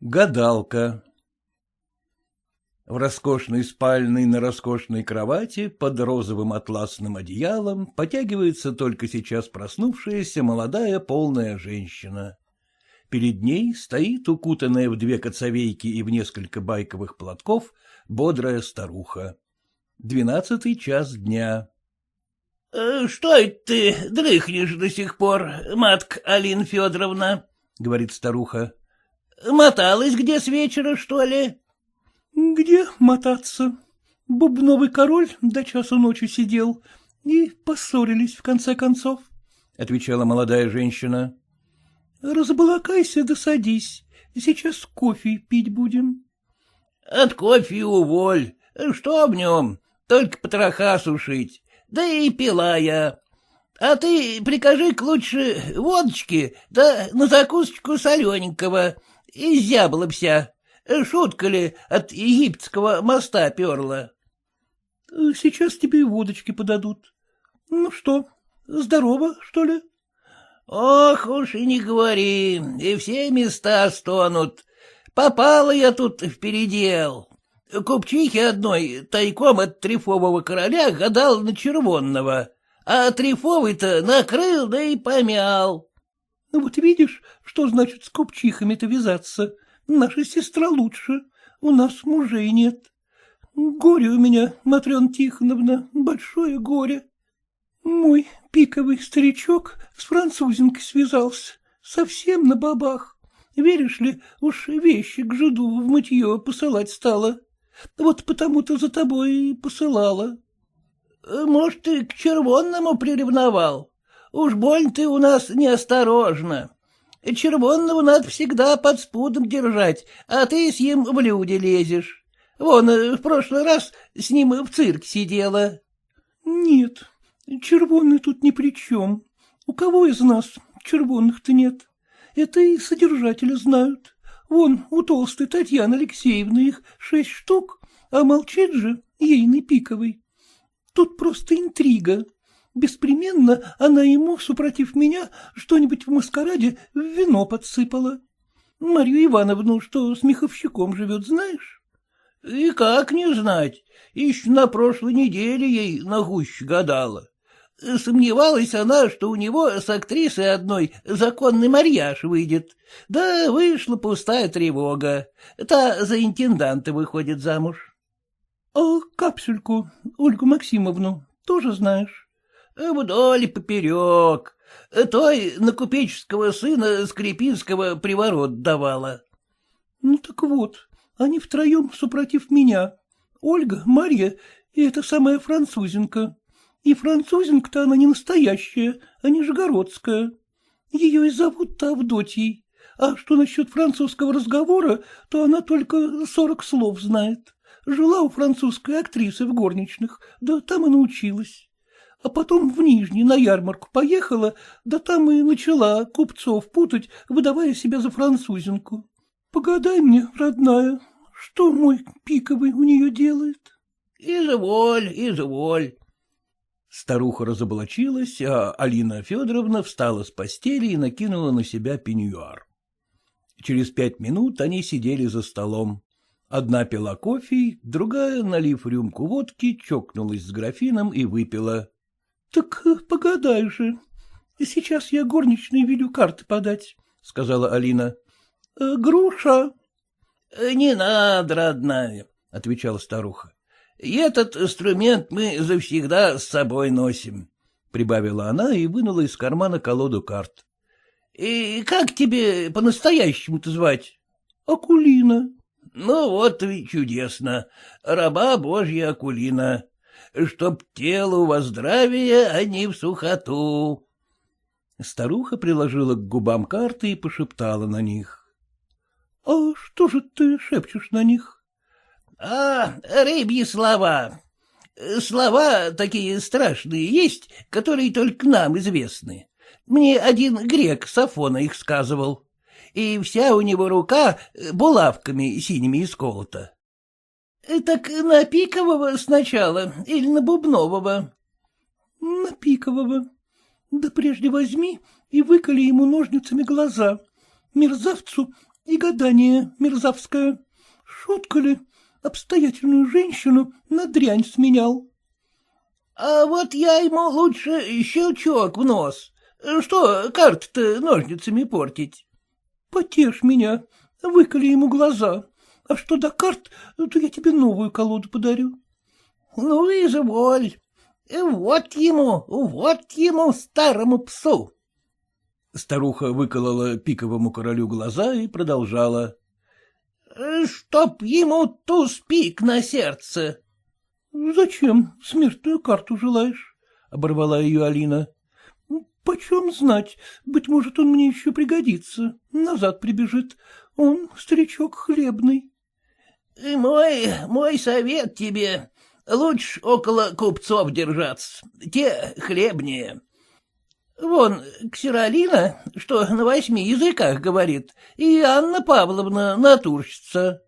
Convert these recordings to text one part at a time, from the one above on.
Гадалка В роскошной спальной на роскошной кровати под розовым атласным одеялом потягивается только сейчас проснувшаяся молодая полная женщина. Перед ней стоит, укутанная в две коцовейки и в несколько байковых платков, бодрая старуха. Двенадцатый час дня. «Э, — Что это ты дрыхнешь до сих пор, матка Алина Федоровна? — говорит старуха. Моталась где с вечера, что ли? — Где мотаться? Бубновый король до часу ночи сидел, и поссорились в конце концов, — отвечала молодая женщина. — Разбалакайся да садись, сейчас кофе пить будем. — От кофе уволь, что в нем, только потроха сушить, да и пила я. А ты прикажи-ка лучше водочки, да на закусочку солененького, Изябла вся. Шутка ли от египетского моста перла? — Сейчас тебе и водочки подадут. Ну что, здорово, что ли? — Ох уж и не говори, и все места стонут. Попала я тут в передел. Купчихи одной тайком от трифового короля гадал на червонного, а трифовый-то накрыл да и помял. Ну вот видишь, что значит с купчихами-то вязаться. Наша сестра лучше, у нас мужей нет. Горе у меня, Матрена Тихоновна, большое горе. Мой пиковый старичок с французинкой связался, совсем на бабах. Веришь ли, уж вещи к жиду в мытье посылать стала. Вот потому-то за тобой и посылала. Может, ты к червонному приревновал? Уж больно ты у нас неосторожна. Червонного надо всегда под спудом держать, а ты с ним в люди лезешь. Вон, э, в прошлый раз с ним в цирке сидела. — Нет, червонный тут ни при чем. У кого из нас червонных-то нет? Это и содержатели знают. Вон, у толстой Татьяны Алексеевны их шесть штук, а молчит же ейный пиковый. Тут просто интрига. Беспременно она ему, супротив меня, что-нибудь в маскараде в вино подсыпала. Марью Ивановну, что с меховщиком живет, знаешь? — И как не знать, еще на прошлой неделе ей на гуще гадала. Сомневалась она, что у него с актрисой одной законный марьяж выйдет. Да вышла пустая тревога. Та за интенданта выходит замуж. — А капсюльку, Ольгу Максимовну, тоже знаешь? Вдоль и поперек. Той на купеческого сына Скрипинского приворот давала. — Ну так вот, они втроем супротив меня. Ольга, Марья и эта самая французинка. И французинка-то она не настоящая, а нижегородская. Ее и зовут-то Авдотьей. А что насчет французского разговора, то она только сорок слов знает. Жила у французской актрисы в горничных, да там и научилась а потом в Нижний на ярмарку поехала, да там и начала купцов путать, выдавая себя за французинку. Погадай мне, родная, что мой пиковый у нее делает? — Изволь, изволь. Старуха разоблачилась, а Алина Федоровна встала с постели и накинула на себя пеньюар. Через пять минут они сидели за столом. Одна пила кофе, другая, налив рюмку водки, чокнулась с графином и выпила. — Так э, погадай же. Сейчас я горничной велю карты подать, — сказала Алина. «Э, — Груша. — Не надо, родная, — отвечала старуха. — Этот инструмент мы завсегда с собой носим, — прибавила она и вынула из кармана колоду карт. — И как тебе по-настоящему-то звать? — Акулина. — Ну вот и чудесно. Раба Божья Акулина чтоб телу во здравие, а не в сухоту. Старуха приложила к губам карты и пошептала на них. — А что же ты шепчешь на них? — А, рыбьи слова. Слова такие страшные есть, которые только нам известны. Мне один грек Сафона их сказывал. И вся у него рука булавками синими исколота. — Так на Пикового сначала или на Бубнового? — На Пикового. Да прежде возьми и выколи ему ножницами глаза. Мерзавцу И гадание мерзавское. Шутка ли? Обстоятельную женщину на дрянь сменял. — А вот я ему лучше щелчок в нос. Что карты-то ножницами портить? — Потешь меня, выколи ему глаза. А что до карт, то я тебе новую колоду подарю. — Ну, изволь. Вот ему, вот ему, старому псу. Старуха выколола пиковому королю глаза и продолжала. — Чтоб ему туз пик на сердце. — Зачем смертную карту желаешь? — оборвала ее Алина. — Почем знать, быть может, он мне еще пригодится, назад прибежит. Он старичок хлебный. — Мой, мой совет тебе, лучше около купцов держаться, те хлебнее. Вон, Ксеролина, что на восьми языках говорит, и Анна Павловна натурщица.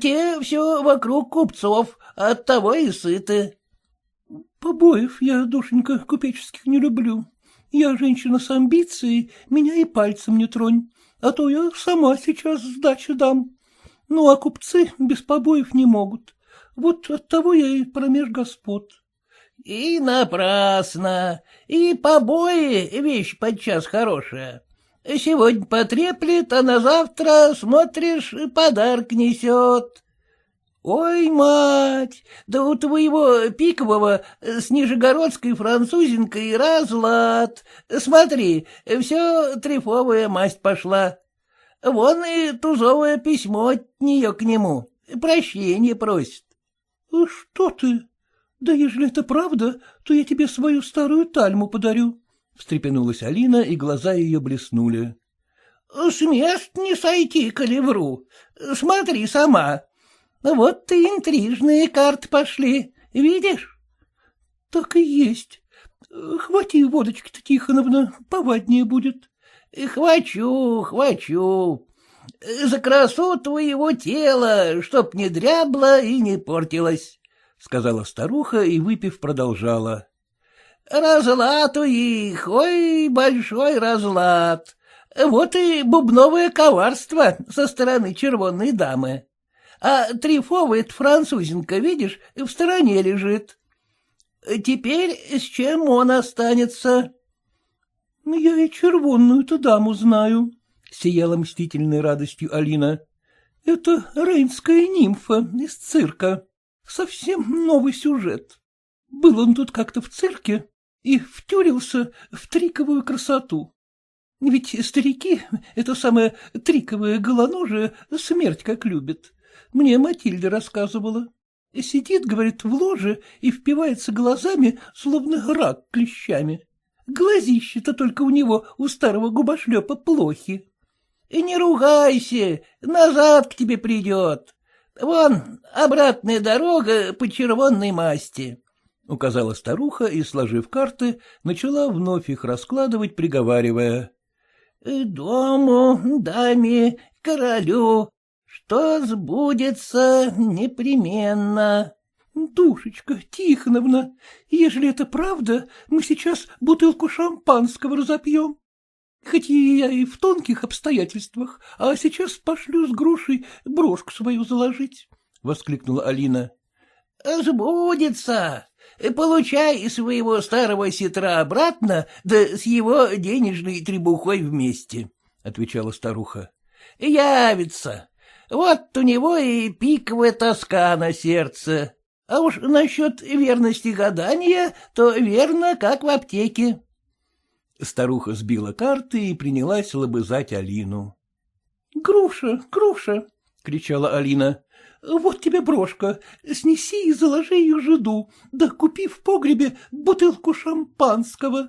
Те все вокруг купцов, оттого и сыты. Побоев я, душенька, купеческих не люблю. Я женщина с амбицией, меня и пальцем не тронь, а то я сама сейчас сдачу дам. Ну, а купцы без побоев не могут. Вот оттого я и промеж господ. — И напрасно. И побои — вещь подчас хорошая. Сегодня потреплет, а на завтра, смотришь, подарок несет. Ой, мать, да у твоего пикового с нижегородской французинкой разлад. Смотри, все трефовая масть пошла. Вон и тузовое письмо от нее к нему. Прощение просит. — Что ты? Да ежели это правда, то я тебе свою старую тальму подарю. Встрепенулась Алина, и глаза ее блеснули. — С мест не сойти, коли вру. Смотри сама. Вот ты интрижные карты пошли, видишь? — Так и есть. Хвати водочки-то, Тихоновна, поваднее будет. — Хвачу, хвачу. За красу твоего тела, чтоб не дрябло и не портилось. — сказала старуха и, выпив, продолжала. — Разлад у их, ой, большой разлад. Вот и бубновое коварство со стороны червонной дамы. А трифовая французинка, видишь, в стороне лежит. Теперь с чем он останется? — Я и червонную-то даму знаю, — сияла мстительной радостью Алина. — Это рейнская нимфа из цирка. Совсем новый сюжет. Был он тут как-то в цирке и втюрился в триковую красоту. Ведь старики, это самое триковое голоножие, смерть как любят. Мне Матильда рассказывала. Сидит, говорит, в ложе и впивается глазами, словно рак клещами. Глазища-то только у него, у старого губошлепа, плохи. — И не ругайся, назад к тебе придет. Вон, обратная дорога по червонной масти, — указала старуха и, сложив карты, начала вновь их раскладывать, приговаривая. — Дому, даме, королю, что сбудется непременно. — Душечка Тихоновна, ежели это правда, мы сейчас бутылку шампанского разопьем. Хоть я и в тонких обстоятельствах, а сейчас пошлю с грушей брошку свою заложить, — воскликнула Алина. — Сбудется. Получай своего старого сетра обратно, да с его денежной требухой вместе, — отвечала старуха. — Явится. Вот у него и пиковая тоска на сердце. А уж насчет верности гадания, то верно, как в аптеке. Старуха сбила карты и принялась лобызать Алину. — Груша, груша! — кричала Алина. — Вот тебе брошка, снеси и заложи ее жиду, да купи в погребе бутылку шампанского.